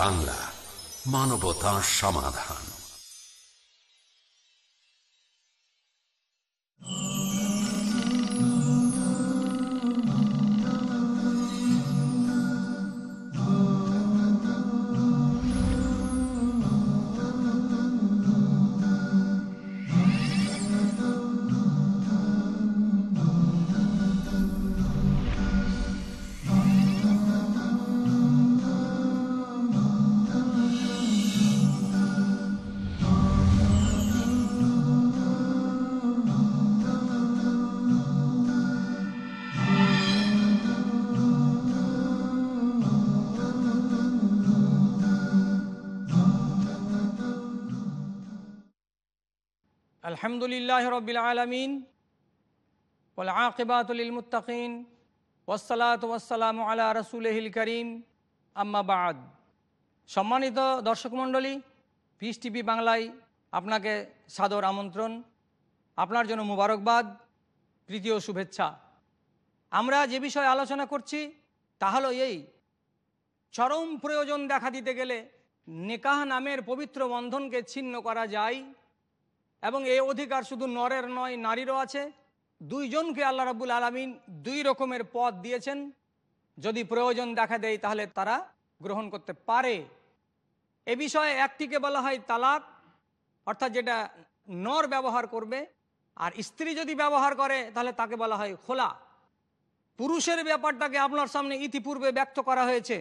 বাংলা মানবতা সমাধান। আলহামদুলিল্লাহ রবিল আলমিন ওলাকিবাতুলিলমুত্তাকিন ওসালাত ওয়াসালাম আলা রসুলহিল করিম। আম্মাবাদ সম্মানিত দর্শক মণ্ডলী পিস টিভি বাংলায় আপনাকে সাদর আমন্ত্রণ, আপনার জন্য মুবারকবাদ তৃতীয় শুভেচ্ছা। আমরা যে বিষয়ে আলোচনা করছি, তা হলো এই, চরম প্রয়োজন দেখা দিতে গেলে নেকাহ নামের পবিত্র বন্ধনকে ছিন্ন করা যায় এবং এই অধিকার শুধু নরের নয়, নারীরও আছে। দুইজনকে আল্লাহ রাবুল আলমিন দুই রকমের পদ দিয়েছেন। যদি প্রয়োজন দেখা দেয়, তাহলে তারা গ্রহণ করতে পারে। এ বিষয়ে একটিকে বলা হয় তালাক, অর্থাৎ যেটা নর ব্যবহার করবে। আর স্ত্রী যদি ব্যবহার করে, তাহলে তাকে বলা হয় খোলা। পুরুষের ব্যাপারটাকে আপনার সামনে ইতিপূর্বে ব্যক্ত করা হয়েছে।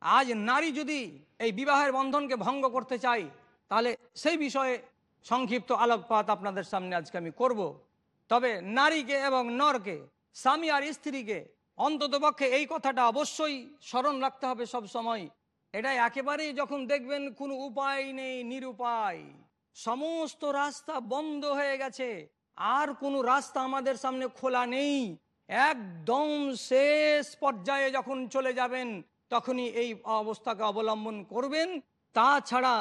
আজ নারী যদি এই বিবাহের বন্ধনকে ভঙ্গ করতে চায়, তাহলে সেই বিষয়ে সংক্ষিপ্ত আলোকপাত আপনাদের সামনে আজকে আমি করব। তবে নারীকে এবং নরকে, স্বামী আর স্ত্রীকে অন্তত পক্ষে এই কথাটা অবশ্যই স্মরণ রাখতে হবে সব সময়। এটা একেবারেই যখন দেখবেন কোনো উপায় নেই, নিরুপায়। সমস্ত রাস্তা বন্ধ হয়ে গেছে। আর কোনো রাস্তা আমাদের সামনে খোলা নেই। একদম শেষ পর্যায়ে যখন চলে যাবেন, তখনই এই অবস্থাকে অবলম্বন করবেন। তাছাড়া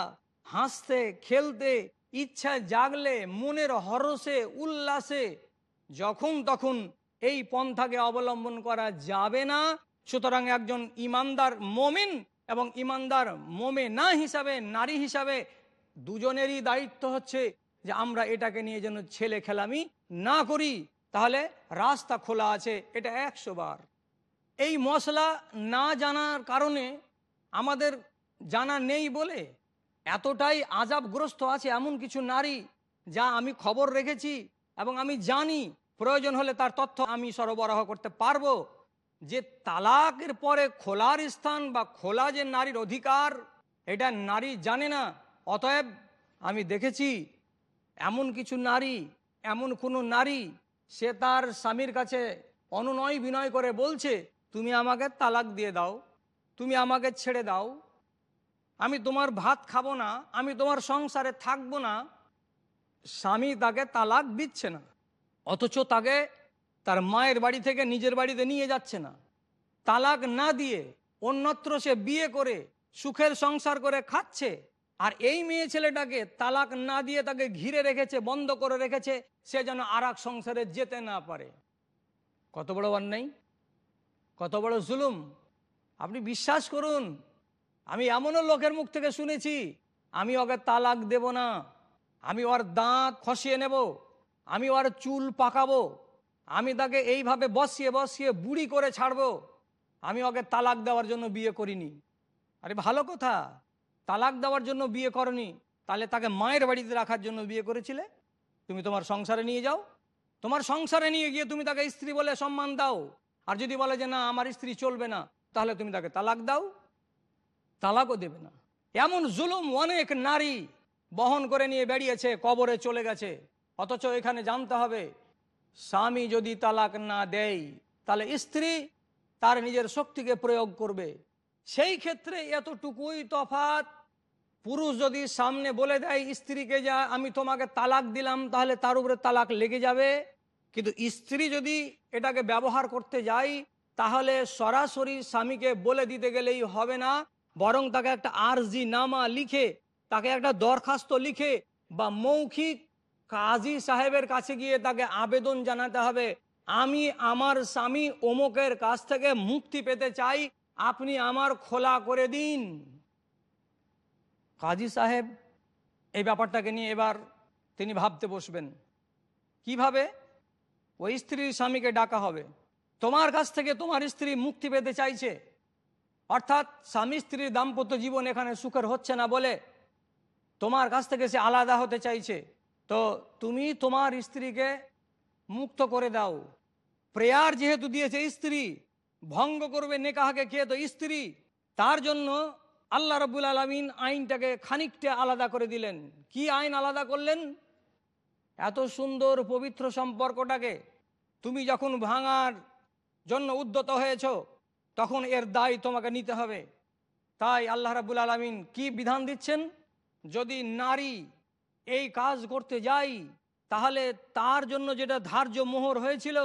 হাসতে, খেলতে ইচ্ছা জাগলে, মনের হরসে উল্লাসে, যখন তখন এই পন্থাকে অবলম্বন করা যাবে না। সুতরাং একজন ইমানদার মোমিন এবং ইমানদার মোমে না হিসাবে, নারী হিসাবে দুজনেরই দায়িত্ব হচ্ছে যে আমরা এটাকে নিয়ে যেন ছেলে খেলামি না করি। তাহলে রাস্তা খোলা আছে, এটা একশো বার। এই মশলা না জানার কারণে আমাদের জানা নেই বলে এতটাই আজাবগ্রস্ত আছে এমন কিছু নারী যা আমি খবর রেখেছি এবং আমি জানি প্রয়োজন হলে তার তথ্য আমি সরবরাহ করতে পারব, যে তালাকের পরে খোলার স্থান বা খোলা যে নারীর অধিকার, এটা নারী জানে না। অতএব আমি দেখেছি এমন কিছু নারী, এমন কোনো নারী, সে তার স্বামীর কাছে অনুনয় বিনয় করে বলছে, তুমি আমাকে তালাক দিয়ে দাও, তুমি আমাকে ছেড়ে দাও আমি তোমার ভাত খাব না, আমি তোমার সংসারে থাকব না। স্বামী তাকে তালাক দিচ্ছে না, অথচ তাকে তার মায়ের বাড়ি থেকে নিজের বাড়িতে নিয়ে যাচ্ছে না। তালাক না দিয়ে অন্যত্র সে বিয়ে করে, সুখের সংসার করে খাচ্ছে, আর এই মেয়ে ছেলেটাকে তালাক না দিয়ে তাকে ঘিরে রেখেছে, বন্ধ করে রেখেছে, সে যেন আর সংসারে যেতে না পারে। কত বড় অন্যায়, কত বড় জুলুম। আপনি বিশ্বাস করুন আমি এমনও লোকের মুখ থেকে শুনেছি, আমি ওকে তালাক দেব না। আমি ওর দাঁত খসিয়ে নেব, আমি ওর চুল পাকাবো, আমি তাকে এইভাবে বসিয়ে বসিয়ে বুড়ি করে ছাড়বো। আমি ওকে তালাক দেওয়ার জন্য বিয়ে করিনি। আরে ভালো কথা, তালাক দেওয়ার জন্য বিয়ে করনি, তাহলে তাকে মায়ের বাড়িতে রাখার জন্য বিয়ে করেছিলে? তুমি তোমার সংসারে নিয়ে যাও। তোমার সংসারে নিয়ে গিয়ে তুমি তাকে স্ত্রী বলে সম্মান দাও। আর যদি বলে যে না, আমার স্ত্রী চলবে না, তাহলে তুমি তাকে তালাক দাও। তালাকও দেবে না। এমন জুলুম অনেক নারী বহন করে নিয়ে বেরিয়েছে কবরে চলে গেছে। অথচ এখানে জানতে হবে, স্বামী যদি তালাক না দেয়, তাহলে স্ত্রী তার নিজের শক্তিকে প্রয়োগ করবে। সেই ক্ষেত্রে এতটুকুই তফাত পুরুষ যদি সামনে বলে দেয়, স্ত্রীকে যা আমি তোমাকে তালাক দিলাম, তাহলে তার উপরে তালাক লেগে যাবে। কিন্তু স্ত্রী যদি এটাকে ব্যবহার করতে যাই তাহলে সরাসরি স্বামীকে বলে দিতে গেলেই হবে না। বরং তাকে একটা আরজি নামা লিখে, তাকে একটা দরখাস্ত লিখে বা মৌখিক কাজী সাহেবের কাছে গিয়ে তাকে আবেদন জানাতে হবে। আমি আমার স্বামী অমুকের কাছ থেকে মুক্তি পেতে চাই, আপনি আমার খোলা করে দিন। কাজী সাহেব, এই ব্যাপারটাকে নিয়ে এবার তিনি ভাবতে বসবেন। কীভাবে? ওই স্ত্রীর স্বামীকে ডাকা হবে। তোমার কাছ থেকে তোমার স্ত্রী মুক্তি পেতে চাইছে। অর্থাৎ স্বামী স্ত্রীর দাম্পত্য জীবন এখানে সুখের হচ্ছে না বলে তোমার কাছ থেকে সে আলাদা হতে চাইছে। তো তুমি তোমার স্ত্রীকে মুক্ত করে দাও। প্রেয়ার যেহেতু দিয়েছে স্ত্রী, ভঙ্গ করবে নেকাহাকে খেয়ে তো স্ত্রী, তার জন্য আল্লাহ রবুল আলমিন আইনটাকে খানিকটা আলাদা করে দিলেন। কি আইন আলাদা করলেন? এত সুন্দর পবিত্র সম্পর্কটাকে তুমি যখন ভাঙার জন্য উদ্যত হয়েছ তখন এর দায় তোমাকে নিতে হবে। তাই আল্লাহ রাবুল আলমিন কি বিধান দিচ্ছেন? যদি নারী এই কাজ করতে যাই তাহলে তার জন্য যেটা ধার্য মোহর হয়েছিল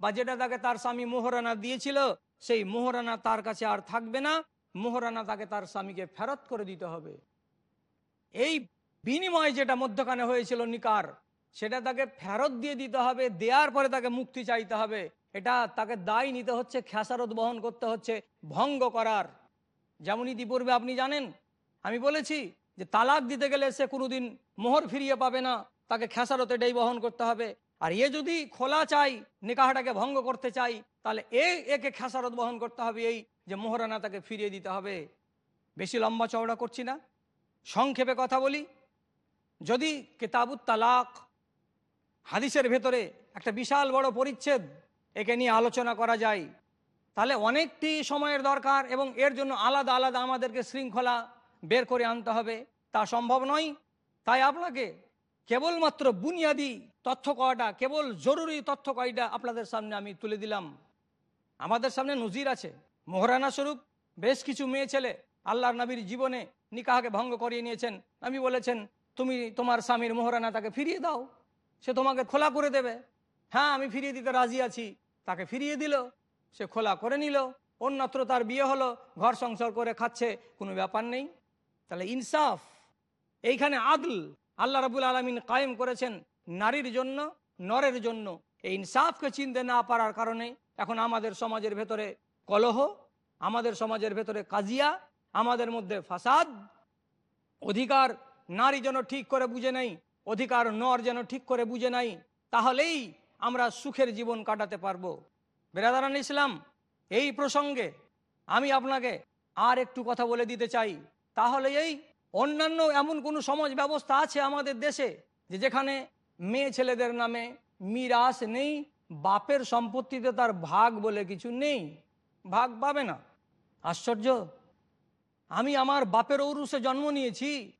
বা যেটা তাকে তার স্বামী মোহরানা দিয়েছিল, সেই মোহরানা তার কাছে আর থাকবে না। মোহরানা তাকে তার স্বামীকে ফেরত করে দিতে হবে। এই বিনিময় যেটা মধ্যখানে হয়েছিল নিকার, সেটা তাকে ফেরত দিয়ে দিতে হবে, দেওয়ার পরে তাকে মুক্তি চাইতে হবে। এটা তাকে দায় নিতে হচ্ছে, খেসারত বহন করতে হচ্ছে, ভঙ্গ করার। যেমন ইতিপূর্বে আপনি জানেন, আমি বলেছি যে তালাক দিতে গেলে সে কোনোদিন মোহর ফিরিয়ে পাবে না, তাকে খেসারত এটাই বহন করতে হবে। আর এ যদি খোলা চাই, নিকাহটাকে ভঙ্গ করতে চাই, তাহলে এ, একে খেসারত বহন করতে হবে এই যে মোহরানা তাকে ফিরিয়ে দিতে হবে। বেশি লম্বা চওড়া করছি না। সংক্ষেপে কথা বলি। যদি কেতাবুত তালাক, হাদিসের ভেতরে একটা বিশাল বড় পরিচ্ছেদ একে নিয়ে আলোচনা করা যায়। তাহলে অনেকটি সময়ের দরকার এবং এর জন্য আলাদা আলাদা আমাদেরকে শৃঙ্খলা বের করে আনতে হবে। তা সম্ভব নয়। তাই আপনাকে কেবলমাত্র বুনিয়াদি তথ্য কয়টা, কেবল জরুরি তথ্য কয়টা আপনাদের সামনে আমি তুলে দিলাম। আমাদের সামনে নজির আছে। মোহরানা স্বরূপ, বেশ কিছু মেয়ে ছেলে আল্লাহর নবীর জীবনে নিকাহকে ভঙ্গ করিয়ে নিয়েছেন। আমি বলেছেন, তুমি তোমার স্বামীর মোহরানা তাকে ফিরিয়ে দাও। সে তোমাকে খোলা করে দেবে। হ্যাঁ আমি ফিরিয়ে দিতে রাজি আছি। তাকে ফিরিয়ে দিল। সে খোলা করে নিল। অন্যত্র তার বিয়ে হলো। ঘর সংসার করে খাচ্ছে। কোনো ব্যাপার নেই। তাহলে ইনসাফ, এইখানে আদল আল্লাহ রাবুল আলমিন কায়েম করেছেন নারীর জন্য, নরের জন্য। এই ইনসাফকে চিনতে না পারার কারণে এখন আমাদের সমাজের ভেতরে কলহ, আমাদের সমাজের ভেতরে কাজিয়া, আমাদের মধ্যে ফাসাদ। অধিকার নারী যেন ঠিক করে বুঝে নাই অধিকার নর যেন ঠিক করে বুঝে নাই তাহলেই আমরা সুখের জীবন কাটাতে পারব। বেরাদারান ইসলাম, এই প্রসঙ্গে আমি আপনাকে আর একটু কথা বলে দিতে চাই। তাহলে এই অন্যান্য এমন কোনো সমাজ ব্যবস্থা আছে আমাদের দেশে যে যেখানে মেয়ে ছেলেদের নামে মিরাস নেই, বাপের সম্পত্তিতে তার ভাগ বলে কিছু নেই? ভাগ পাবে না। আশ্চর্য! আমি আমার বাপের ঔরুসে জন্ম নিয়েছি।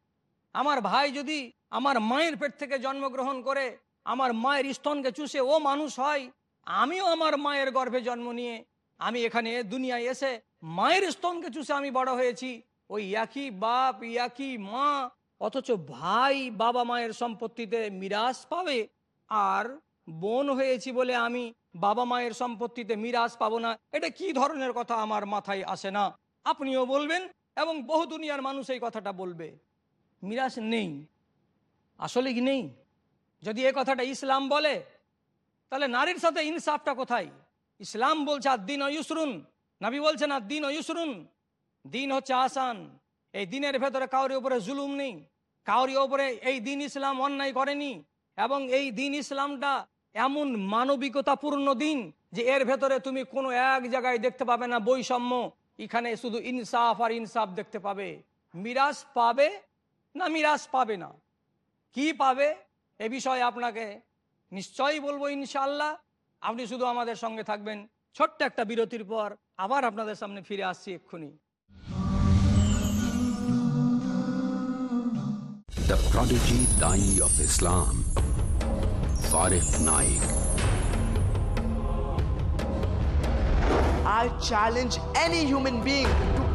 আমার ভাই যদি আমার মায়ের পেট থেকে জন্মগ্রহণ করে আমার মায়ের স্তনকে চুষে ও মানুষ হয়, আমিও আমার মায়ের গর্ভে জন্ম নিয়ে, আমি এখানে দুনিয়ায় এসে মায়ের স্তনকে চুষে আমি বড় হয়েছি। ওই একই বাপ, একই মা, অথচ ভাই বাবা মায়ের সম্পত্তিতে মিরাজ পাবে, আর বোন হয়েছি বলে আমি বাবা মায়ের সম্পত্তিতে মিরাজ পাবো না। এটা কি ধরনের কথা আমার মাথায় আসে না? আপনিও বলবেন এবং বহু দুনিয়ার মানুষ এই কথাটা বলবে। মিরাজ নেই। আসলে কি নেই? যদি এ কথাটা ইসলাম বলে, তাহলে নারীর সাথে ইনসাফটা কোথায়? ইসলাম বলছে, আর দিন ইউসরুন নাবি বলছেন, আর দিন ইউসরুন দিন হচ্ছে আসান। এই দিনের ভেতরে কাউরি উপরে জুলুম নেই। কাউরি ওপরে এই দিন ইসলাম অন্যায় করেনি এবং এই দিন ইসলামটা এমন মানবিকতাপূর্ণ দিন যে এর ভেতরে তুমি কোনো এক জায়গায় দেখতে পাবে না বৈষম্য। এখানে শুধু ইনসাফ আর ইনসাফ দেখতে পাবে। মিরাজ পাবে না মিরাজ পাবে না? কি পাবে? এ বিষয়ে আপনাকে নিশ্চয়ই বলব ইনশাল্লাহ আপনি শুধু আমাদের সঙ্গে থাকবেন। ছোট্ট একটা বিরতির পর আবার আপনাদের সামনে ফিরে আসছি এক্ষুনি। The prodigy Dai of Islam, Farif Naik. I challenge any human being to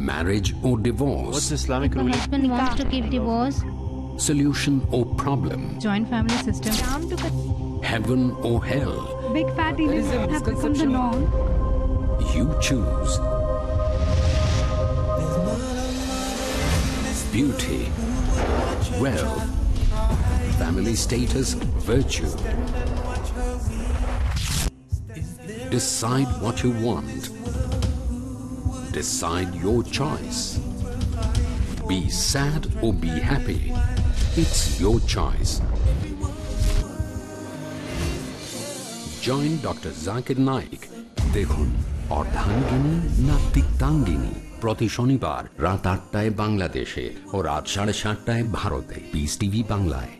marriage or divorce. What's Islamic husband wants to give divorce. Solution or problem. Joint family system. Heaven or hell. Big fat elitism has become the norm. You choose. Beauty, wealth, family status, virtue. Decide what you want decide your choice. Be sad or be happy. It's your choice. Join doctor Zakir Naik দেখুন, অর্ধাঙ্গিনী না তিক্তাঙ্গিনী? প্রতি শনিবার রাত আটটায় বাংলাদেশে ও রাত সাড়ে সাতটায় ভারতে। পিস টিভি বাংলায়।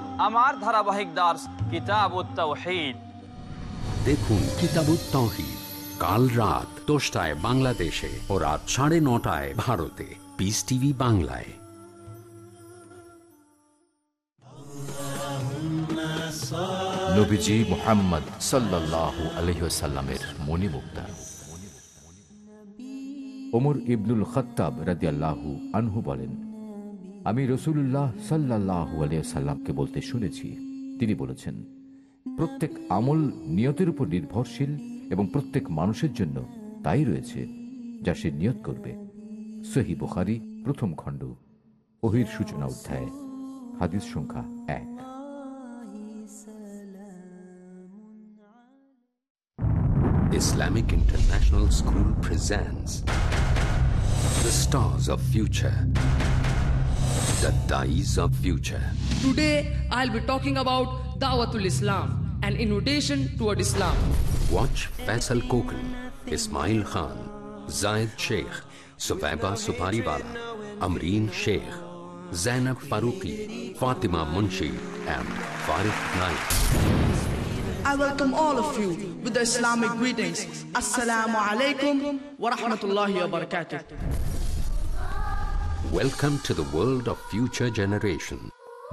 আমার ধারাবাহিক দাস কিতাবুত তাওহিদ। দেখুন কিতাবুত তহিদ কাল রাত দশটায় বাংলাদেশে ও রাত সাড়ে নটায় ভারতে। পিস টিভি বাংলায়। নবীজি মোহাম্মদ সাল্লাহ আলহিসাল্লামের মণিমুক্তা। ওমর ইবনুল খত্তাব রাদিয়াল্লাহু আনহু বলেন আমি রসুল্লাহ সাল্লাহু আলিয়াল্লামকে বলতে শুনেছি। তিনি বলেছেন, প্রত্যেক আমল নিয়তের উপর নির্ভরশীল এবং প্রত্যেক মানুষের জন্য তাই রয়েছে যা সে নিয়ত করবে। সহি বুখারি, প্রথম খণ্ড, অহির সূচনা অধ্যায়, হাদিস সংখ্যা এক। Islamic International School presents The Stars of Future The Dies of Future Today, I'll be talking about Dawatul Islam, an invitation toward Islam. Watch Faisal Kokan, Ismail Khan, Zayed Sheikh, Subaiba Supariwala, Amreen Sheikh, Zainab Faruqi, Fatima Munshi and Farid Naik. I welcome all of you with the Islamic greetings. Assalamu alaikum wa rahmatullahi wa barakatuh. Welcome to the world of future generation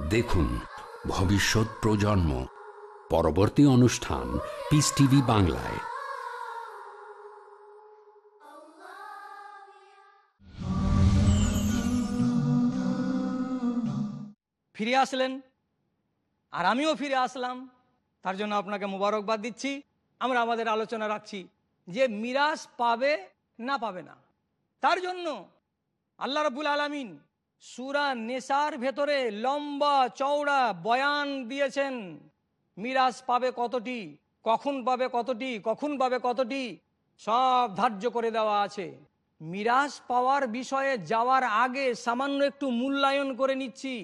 দেখুন, ভবিষ্যৎ প্রজন্ম। পরবর্তী অনুষ্ঠান piece TV বাংলায়। ফিরে আসলেন। আর আমিও ফিরে আসলাম। তার জন্য আপনাকে মোবারকবাদ দিচ্ছি। আমরা আমাদের আলোচনা রাখছি যে মিরাজ পাবে না পাবে না। তার জন্য আল্লাহ রবুল আলমিন সুরা নেশার ভেতরে লম্বা চওড়া বয়ান দিয়েছেন। মিরাজ পাবে কতটি? কখন পাবে কতটি? কখন পাবে কতটি? সব ধার্য করে দেওয়া আছে। মিরাজ পাওয়ার বিষয়ে যাওয়ার আগে সামান্য একটু মূল্যায়ন করে নিচ্ছি।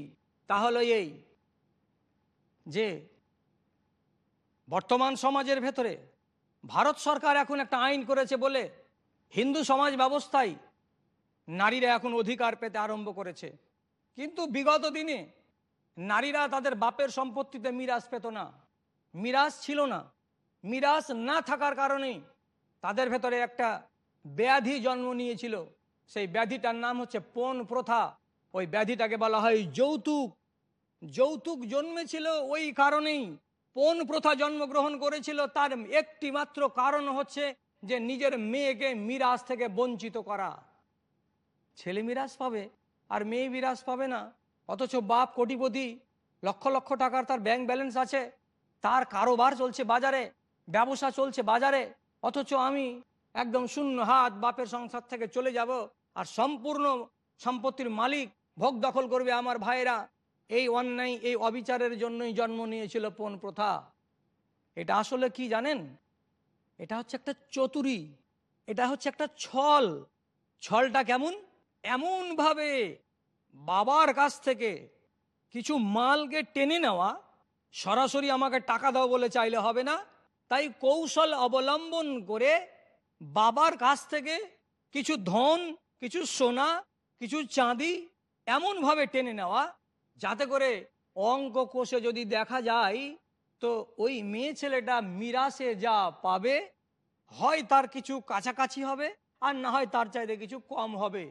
তাহলে এই যে বর্তমান সমাজের ভেতরে ভারত সরকার এখন একটা আইন করেছে বলে হিন্দু সমাজ ব্যবস্থায় নারীরা এখন অধিকার পেতে আরম্ভ করেছে। কিন্তু বিগত দিনে নারীরা তাদের বাপের সম্পত্তিতে মিরাজ পেত না। মিরাজ ছিল না। মিরাজ না থাকার কারণে তাদের ভেতরে একটা ব্যাধি জন্ম নিয়েছিল। সেই ব্যাধিটার নাম হচ্ছে পণ প্রথা। ওই ব্যাধিটাকে বলা হয় যৌতুক। যৌতুক জন্মেছিল ওই কারণেই। পণ প্রথা জন্মগ্রহণ করেছিল। তার একটি মাত্র কারণ হচ্ছে যে নিজের মেয়েকে মিরাজ থেকে বঞ্চিত করা। ছেলে মিরাজ পাবে আর মেয়ে মিরাজ পাবে না। অথচ বাপ কোটিপতি, লক্ষ লক্ষ টাকার তার ব্যাংক ব্যালেন্স আছে, তার কারোবার চলছে বাজারে, ব্যবসা চলছে বাজারে, অথচ আমি একদম শূন্য হাত বাপের সংসার থেকে চলে যাব আর সম্পূর্ণ সম্পত্তির মালিক ভোগ দখল করবে আমার ভাইয়েরা। এই অন্যায়, এই অবিচারের জন্যই জন্ম নিয়েছিল পণ প্রথা। এটা আসলে কি জানেন? এটা হচ্ছে একটা চতুরি, এটা হচ্ছে একটা ছল। ছলটা কেমন? এমনভাবে বাবার কাছ থেকে কিছু মালকে টেনে নেওয়া, সরাসরি আমাকে টাকা দাও বলে চাইলে হবে না, তাই কৌশল অবলম্বন করে বাবার কাছ থেকে কিছু ধন, কিছু সোনা, কিছু চাঁদি এমনভাবে টেনে নেওয়া, যাতে করে অঙ্ক কোষে যদি দেখা যায়, তো ওই মেয়ে ছেলেটা মিরাসে যা পাবে, হয় তার কিছু কাছাকাছি হবে, আর না হয় তার চাইতে কিছু কম হবে।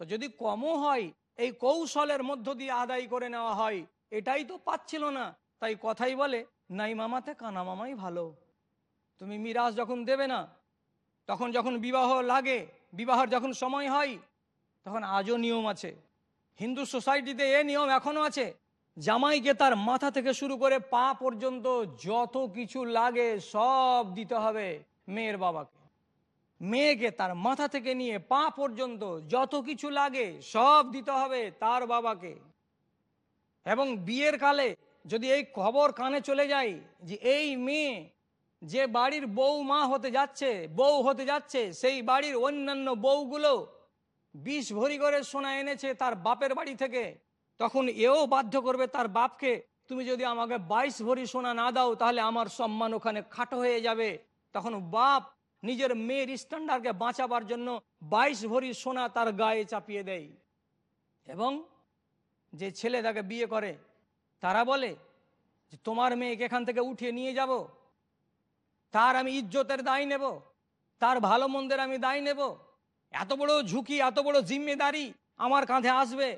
তো যদি কমও হয়, এই কৌশলের মধ্য দিয়ে আদায় করে নেওয়া হয়, এটাই তো পাচ্ছিল না। তাই কথাই বলে, নাই মামাতে কানা মামাই ভালো। তুমি মিরাজ যখন দেবে না, তখন যখন বিবাহ লাগে, বিবাহের যখন সময় হয়, তখন আজও নিয়ম আছে। হিন্দু সোসাইটিতে এ নিয়ম এখনও আছে। জামাইকে তার মাথা থেকে শুরু করে পা পর্যন্ত যত কিছু লাগে সব দিতে হবে মেয়ের বাবাকে। মেয়েকে তার মাথা থেকে নিয়ে পা পর্যন্ত যত কিছু লাগে সব দিতে হবে তার বাবাকে। এবং বিয়ের কালে যদি এই খবর কানে চলে যায় যে এই মেয়ে যে বাড়ির বউ মা হতে যাচ্ছে, বউ হতে যাচ্ছে, সেই বাড়ির অন্যান্য বউগুলো বিষ ভরি করে সোনা এনেছে তার বাপের বাড়ি থেকে, তখন এও বাধ্য করবে তার বাপকে, তুমি যদি আমাকে বাইশ ভরি সোনা না দাও, তাহলে আমার সম্মান ওখানে খাটো হয়ে যাবে। তখন বাপ নিজের মেয়ের স্ট্যান্ডার্ডকে বাঁচাবার জন্য বাইশ ভরি সোনা তার গায়ে চাপিয়ে দেয়। এবং যে ছেলে তাকে বিয়ে করে, তারা বলে যে, তোমার মেয়েকে এখান থেকে উঠিয়ে নিয়ে যাব। তার আমি ইজ্জতের দায় নেব। তার ভালো মন্দের আমি দায় নেব। এত বড় ঝুঁকি, এত বড় জিম্মেদারি আমার কাঁধে আসবে,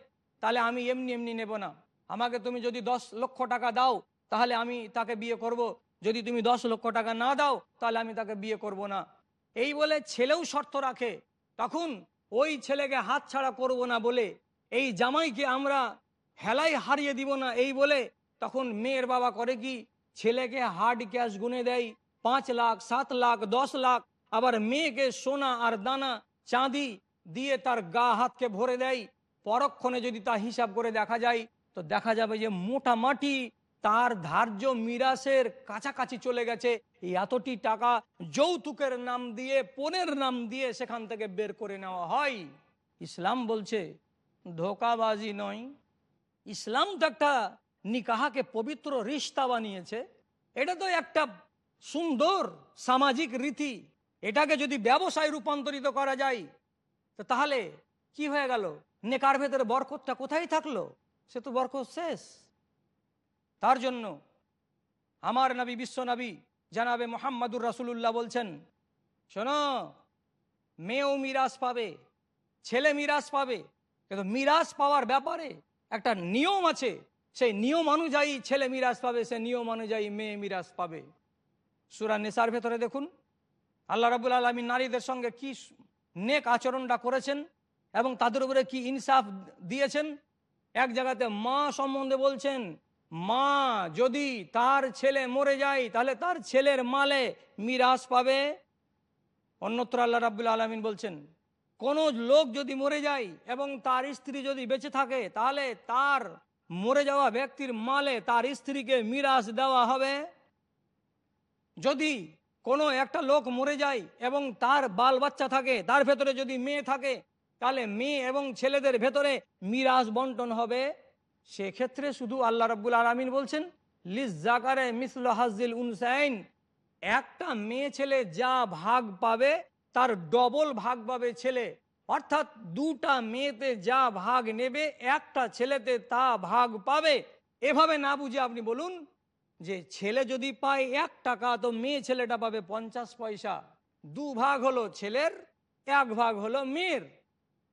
তাহলে আমি এমনি এমনি নেব না। আমাকে তুমি যদি দশ লক্ষ টাকা দাও, তাহলে আমি তাকে বিয়ে করব। যদি তুমি দশ লক্ষ টাকা না দাও, তাহলে আমি তাকে বিয়ে করব না। এই বলে ছেলেও শর্ত রাখে। তখন ওই ছেলেকে হাত ছাড়া করব না বলে, এই জামাইকে আমরা হেলাই হারিয়ে দিব না এই বলে তখন মেয়ের বাবা করে কি, ছেলেকে হার্ড ক্যাশ গুনে দেয়, পাঁচ লাখ, সাত লাখ, দশ লাখ, আবার মেয়েকে সোনা আর দানা, চাঁদি দিয়ে তার গা হাতকে ভরে দেয়। পরক্ষণে যদি তা হিসাব করে দেখা যায়, তো দেখা যাবে যে মোটামাটি তার ধার্য মিরাসের কাছাকাছি চলে গেছে। এতটি টাকা যৌতুকের নাম দিয়ে পনেরো নাম দিয়ে সেখান থেকে বের করে নেওয়া হয়। ইসলাম বলছে, ধোকাবাজি নয়। ইসলাম তো একটা নিকাহাকে পবিত্র রিস্তা বানিয়েছে। এটা তো একটা সুন্দর সামাজিক রীতি। এটাকে যদি ব্যবসায় রূপান্তরিত করা যায়, তো তাহলে কি হয়ে গেল? নেকার ভেতরে বরকতটা কোথায় থাকল? সে তো বরকত শেষ। তার জন্য আমার নবী, বিশ্ব নবী জানাবে মোহাম্মদুর রাসুলুল্লাহ বলছেন, শোনো, মেয়েও মিরাজ পাবে, ছেলে মিরাজ পাবে, কিন্তু মিরাজ পাওয়ার ব্যাপারে একটা নিয়ম আছে। সেই নিয়ম অনুযায়ী ছেলে মিরাজ পাবে সে নিয়ম অনুযায়ী মেয়ে মিরাজ পাবে। সুরা নেশার ভেতরে দেখুন, আল্লাহ রাবুল আলমী নারীদের সঙ্গে কি নেক আচরণটা করেছেন এবং তাদের উপরে কি ইনসাফ দিয়েছেন। এক জায়গাতে মা সম্বন্ধে বলছেন মা যদি তার ছেলে মরে যায়, তাহলে তার ছেলের মালে মিরাজ পাবে? অন্যত্র আল্লাহ রাবুল আলমিন বলছেন, কোনো লোক যদি মরে যায় এবং তার স্ত্রী যদি বেঁচে থাকে, তাহলে তার মরে যাওয়া ব্যক্তির মালে তার স্ত্রীকে মিরাজ দেওয়া হবে? যদি কোনো একটা লোক মরে যায় এবং তার বাল বাচ্চা থাকে, তার ভেতরে যদি মেয়ে থাকে, তাহলে মেয়ে এবং ছেলেদের ভেতরে মিরাজ বন্টন হবে? সেক্ষেত্রে শুধু আল্লাহ রব্বুল আলমিন বলছেন লিস জাকারে মিসল হাজিল উনসাইন। একটা মেয়ে ছেলে যা ভাগ পাবে, তার ডবল ভাগ পাবে ছেলে। অর্থাৎ দুটা মেয়েতে যা ভাগ নেবে, একটা ছেলেতে তা ভাগ পাবে। এভাবে না বুঝে আপনি বলুন যে ছেলে যদি পায় এক টাকা, তো মেয়ে ছেলেটা পাবে পঞ্চাশ পয়সা। দু ভাগ হলো ছেলের, এক ভাগ হলো মেয়ের।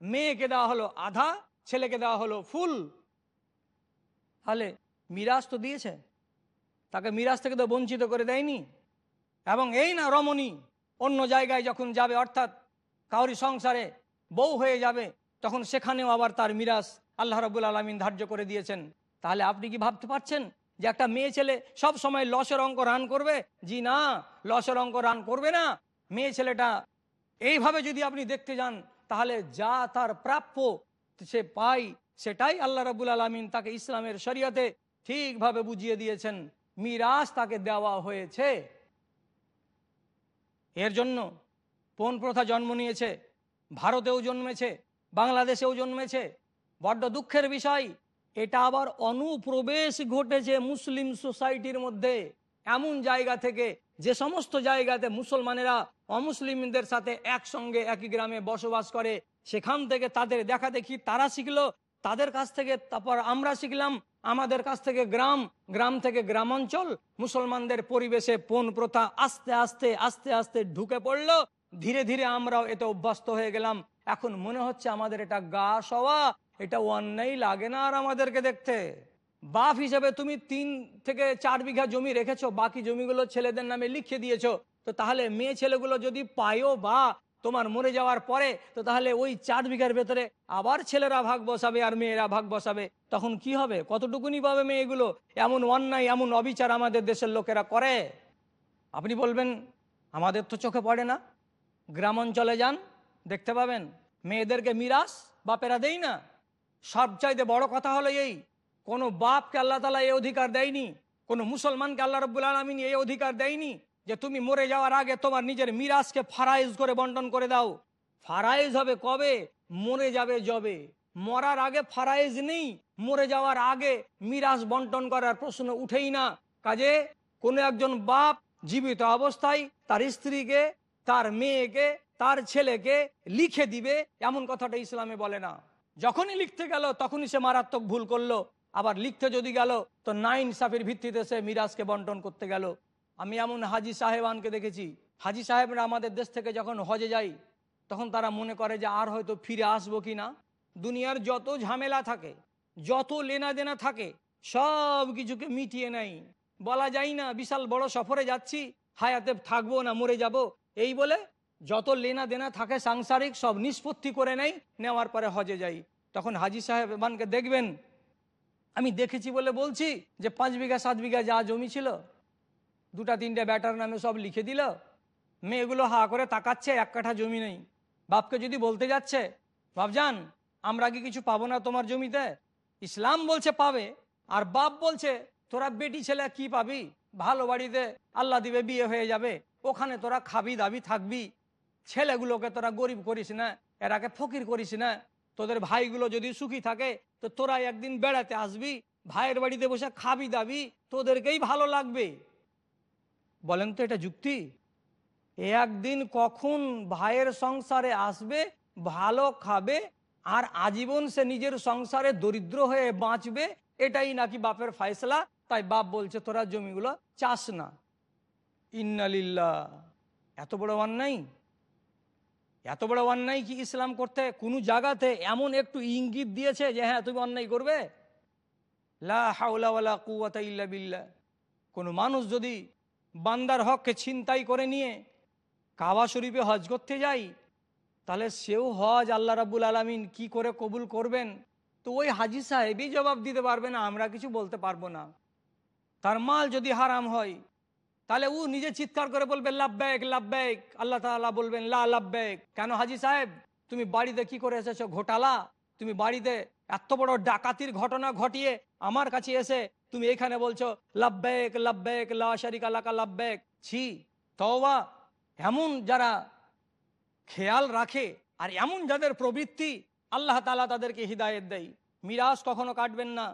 মেয়েকে দেওয়া হলো আধা, ছেলেকে দেওয়া হলো ফুল। তাহলে মিরাজ তো দিয়েছে। তাকে মিরাজ থেকে তো বঞ্চিত করে দেয়নি। এবং এই না রমণী, অন্য জায়গায় যখন যাবে, অর্থাৎ কাউরি সংসারে বউ হয়ে যাবে, তখন সেখানেও আবার তার মিরাজ আল্লাহ রবুল আলমিন ধার্য করে দিয়েছেন। তাহলে আপনি কি ভাবতে পারছেন যে একটা মেয়ে ছেলে সব সময় লসের অঙ্ক রান করবে? জি না, লসের অঙ্ক রান করবে না। মেয়ে ছেলেটা এইভাবে যদি আপনি দেখতে যান, তাহলে যা তার প্রাপ্য সে পাই সেটাই আল্লাহ রাবুল আলমিন তাকে ইসলামের শরিয়াতে ঠিকভাবে বুঝিয়ে দিয়েছেন। মিরাজ তাকে দেওয়া হয়েছে। এর জন্য পণ প্রথা জন্ম নিয়েছে, ভারতেও জন্মেছে, বাংলাদেশেও জন্মেছে। বড্ড দুঃখের বিষয়, এটা আবার অনুপ্রবেশ ঘটেছে মুসলিম সোসাইটির মধ্যে। এমন জায়গা থেকে যে সমস্ত জায়গাতে মুসলমানেরা অমুসলিমদের সাথে একসঙ্গে একই গ্রামে বসবাস করে, সেখান থেকে তাদের দেখা দেখি তারা শিখলো তাদের কাছ থেকে তারপর আমরা শিখলাম, আমাদের কাছ থেকে গ্রাম গ্রাম থেকে গ্রামাঞ্চল, মুসলমানদের পরিবেশে পণ প্রথা আস্তে আস্তে আস্তে আস্তে ঢুকে পড়ল। ধীরে ধীরে আমরাও এতে অভ্যস্ত হয়ে গেলাম। এখন মনে হচ্ছে আমাদের এটা গা সওয়া, এটা অন্যায় লাগে না আর আমাদেরকে দেখতে। বাপ হিসেবে তুমি তিন থেকে চার বিঘা জমি রেখেছো, বাকি জমিগুলো ছেলেদের নামে লিখে দিয়েছ। তো তাহলে মেয়ে ছেলেগুলো যদি পায়ও বা তোমার মরে যাওয়ার পরে, তো তাহলে ওই চার বিঘার ভেতরে আবার ছেলেরা ভাগ বসাবে আর মেয়েরা ভাগ বসাবে। তখন কি হবে? কতটুকুনি পাবে মেয়েগুলো এমন অন্যায়, এমন অবিচার আমাদের দেশের লোকেরা করে। আপনি বলবেন, আমাদের তো চোখে পড়ে না। গ্রাম অঞ্চলে যান, দেখতে পাবেন, মেয়েদেরকে মিরাস বাপেরা দেই না। সবচাইতে বড় কথা হলো এই, কোনো বাপকে আল্লাহ তালা এই অধিকার দেয়নি, কোনো মুসলমানকে আল্লাহ রব্বুল আলমিন এই অধিকার দেয়নি যে তুমি মরে যাওয়ার আগে তোমার নিজের মিরাজকে ফারাইজ করে বন্টন করে দাও। ফারাইজ হবে কবে? মরে যাবে যবে। মরার আগে ফারাইজ নেই, মরে যাওয়ার আগে মিরাজ বন্টন করার প্রশ্ন উঠেই না। কাজে কোনো একজন বাপ জীবিত অবস্থায় তার স্ত্রীকে, তার মেয়েকে, তার ছেলেকে লিখে দিবে, এমন কথাটা ইসলামে বলে না। যখনই লিখতে গেল, তখনই সে মারাত্মক ভুল করল। আবার লিখতে যদি গেল, তো নাইন সাফের ভিত্তিতে সে মিরাজকে বন্টন করতে গেল। আমি এমন হাজি সাহেবানকে দেখেছি। হাজি সাহেবরা আমাদের দেশ থেকে যখন হজে যাই তখন তারা মনে করে যে আর হয়তো ফিরে আসব কি না। দুনিয়ার যত ঝামেলা থাকে, যত লেনা দেনা থাকে, সব কিছুকে মিটিয়ে নেয়। বলা যায় না, বিশাল বড় সফরে যাচ্ছি, হায়াতে থাকব না মরে যাব। এই বলে যত লেনা দেনা থাকে সাংসারিক, সব নিষ্পত্তি করে নেই নেওয়ার পরে হজে যাই। তখন হাজি সাহেব এবানকে দেখবেন, আমি দেখেছি বলে বলছি যে পাঁচ বিঘা, সাত বিঘা যা জমি ছিল দুটা তিনটে ব্যাটার নামে সব লিখে দিল। মেয়েগুলো হা করে তাকাচ্ছে, এক কাঠা জমি নেই। বাপকে যদি বলতে যাচ্ছে বাপজান আমরা কি কিছু পাবো না তোমার জমিতে? ইসলাম বলছে, পাবে। আর বাপ বলছে, তোরা বেটি ছেলে কি পাবি? ভালো বাড়িতে আল্লাহ দিবে, বিয়ে হয়ে যাবে। ওখানে তোরা খাবি দাবি থাকবি। ছেলেগুলোকে তোরা গরিব করিস না, এরাকে ফকির করিস না। তোদের ভাইগুলো যদি সুখী থাকে, তো তোরা একদিন বেড়াতে আসবি। ভাইয়ের বাড়িতে বসে খাবি দাবি, তোদেরকেই ভালো লাগবে। বলেন তো এটা যুক্তি? এ একদিন কখন ভাইয়ের সংসারে আসবে, ভালো খাবে, আর আজীবন সে নিজের সংসারে দরিদ্র হয়ে বাঁচবে, এটাই নাকি বাপের ফয়সলা? তাই বাপ বলছে, তোরা জমিগুলো চাস না। ইন্নালিল্লা এত বড় অন্যায়? এত বড় অন্যায় কি ইসলাম করতে? কোনো জায়গাতে এমন একটু ইঙ্গিত দিয়েছে যে হ্যাঁ তুমি অন্যায় করবে? লা হাওলা ওয়ালা কুওয়াতা ইল্লা বিল্লাহ। কোনো মানুষ যদি বান্দার হককে ছিনতাই করে নিয়ে কাবা শরীফে হজ করতে যাই, তাহলে সেও হজ আল্লাহ রাবুল আলমিন কি করে কবুল করবেন? তো ওই হাজি সাহেবই জবাব দিতে পারবে না, আমরা কিছু বলতে পারব না। তার মাল যদি হারাম হয়, তাহলে ও নিজে চিৎকার করে বলবে লাভবেক লাভবেক আল্লাহ তাআলা বলবেন, লা লাভবেক কেন হাজি সাহেব? তুমি বাড়িতে কি করে এসেছ? ঘোটালা? তুমি বাড়িতে এত বড় ডাকাতির ঘটনা ঘটিয়ে আমার কাছে এসে তুমি এখানে বলছো লাভবেক লাভবেক লা শারিকা লাকা লাভবেক ছি, তওবা। এমন যারা খেয়াল রাখে আর এমন যাদের প্রবৃত্তি আল্লাহ তালা তাদেরকে হৃদায়ত দেয়। মিরাজ কখনো কাটবেন না,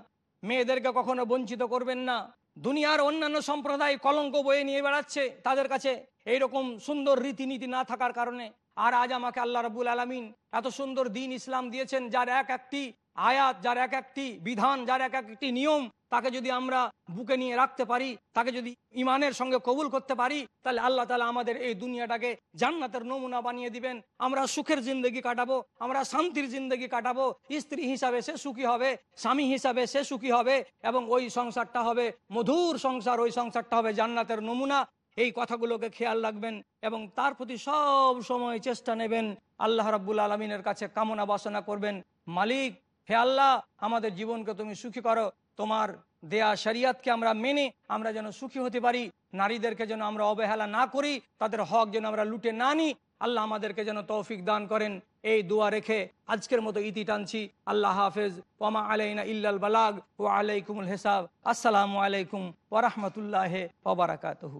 মেয়েদেরকে কখনো বঞ্চিত করবেন না। দুনিয়ার অন্যান্য সম্প্রদায় কলঙ্ক বয়ে নিয়ে বেড়াচ্ছে, তাদের কাছে এইরকম সুন্দর রীতিনীতি না থাকার কারণে। আর আজ আমাকে আল্লাহ রাবুল আলমিন এত সুন্দর দিন ইসলাম দিয়েছেন, যার এক একটি আয়াত যার এক একটি বিধান, যার এক একটি নিয়ম, তাকে যদি আমরা বুকে নিয়ে রাখতে পারি, তাকে যদি ইমানের সঙ্গে কবুল করতে পারি, তাহলে আল্লাহ তালা আমাদের এই দুনিয়াটাকে জান্নাতের নমুনা বানিয়ে দিবেন। আমরা সুখের জিন্দগি কাটাবো, আমরা শান্তির জিন্দগি কাটাবো। স্ত্রী হিসাবে সে সুখী হবে, স্বামী হিসাবে সে সুখী হবে এবং ওই সংসারটা হবে মধুর সংসার, ওই সংসারটা হবে জান্নাতের নমুনা। এই কথাগুলোকে খেয়াল রাখবেন এবং তার প্রতি সব সময় চেষ্টা নেবেন। আল্লাহ রাব্বুল আলমিনের কাছে কামনা বাসনা করবেন। মালিক হে আল্লাহ, আমাদের জীবনকে তুমি সুখী করো। তোমার দেয়া শরিয়াতকে আমরা মেনে আমরা যেন সুখী হতে পারি। নারীদেরকে যেন আমরা অবহেলা না করি, তাদের হক যেন আমরা লুটে না নিই আল্লাহ আমাদেরকে যেন তৌফিক দান করেন। এই দোয়া রেখে আজকের মতো ইতি টানছি। আল্লাহ হাফেজ। ওয়ামা আলাইনা ইল্লাল বালাগ। ও আলাইকুমুল হেসাব। আসসালামু আলাইকুম ওরহমতুল্লাহ ওবরাকাতহু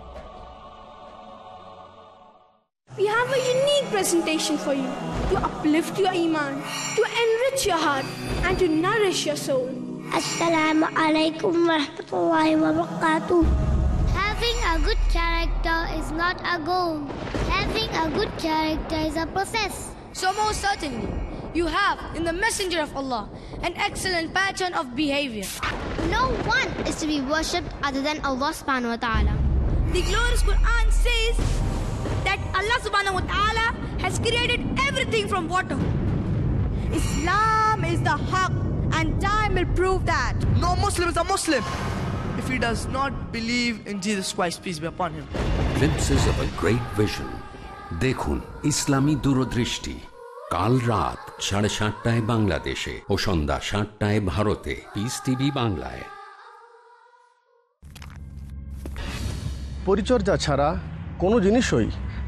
We have a unique presentation for you to uplift your iman, to enrich your heart, and to nourish your soul. Assalamu alaikum wa rahmatullahi wa barakatuh. Having a good character is not a goal. Having a good character is a process. So, most certainly, you have in the Messenger of Allah an excellent pattern of behavior. No one is to be worshipped other than Allah subhanahu wa ta'ala. The glorious Quran says that Allah subhanahu wa ta'ala has created everything from water. Islam is the haq, and time will prove that. No Muslim is a Muslim if he does not believe in Jesus Christ, peace be upon him. Glimpses of a great vision দেখুন ইসলামী দূরদৃষ্টি কাল রাত সাড়ে সাতটায় বাংলাদেশে ও সন্ধ্যা সাতটায় ভারতে piece TV বাংলায় পরিচর্যা ছাড়া কোনো জিনিসই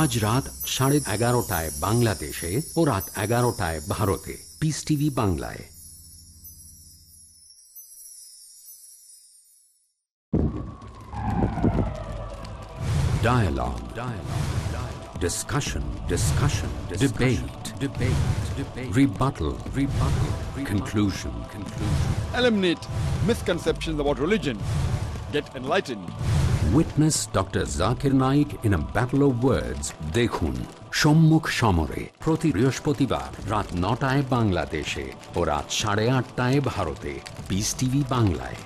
আজ রাত সাড়ে এগারোটায় বাংলাদেশে ও রাত এগারোটায় ভারতে পিস টিভি বাংলায় Dialogue. Dialogue. Dialogue. Discussion. Discussion. Debate. Debate. Debate. Rebuttal. Rebuttal. Conclusion. Conclusion. Eliminate misconceptions about religion. Get enlightened. Witness doctor Zakir Naik in a battle of words দেখুন সম্মুখ সমরে প্রতি বৃহস্পতিবার রাত নটায় বাংলাদেশে ও রাত সাড়ে আটটায় ভারতে বিস টিভি বাংলায়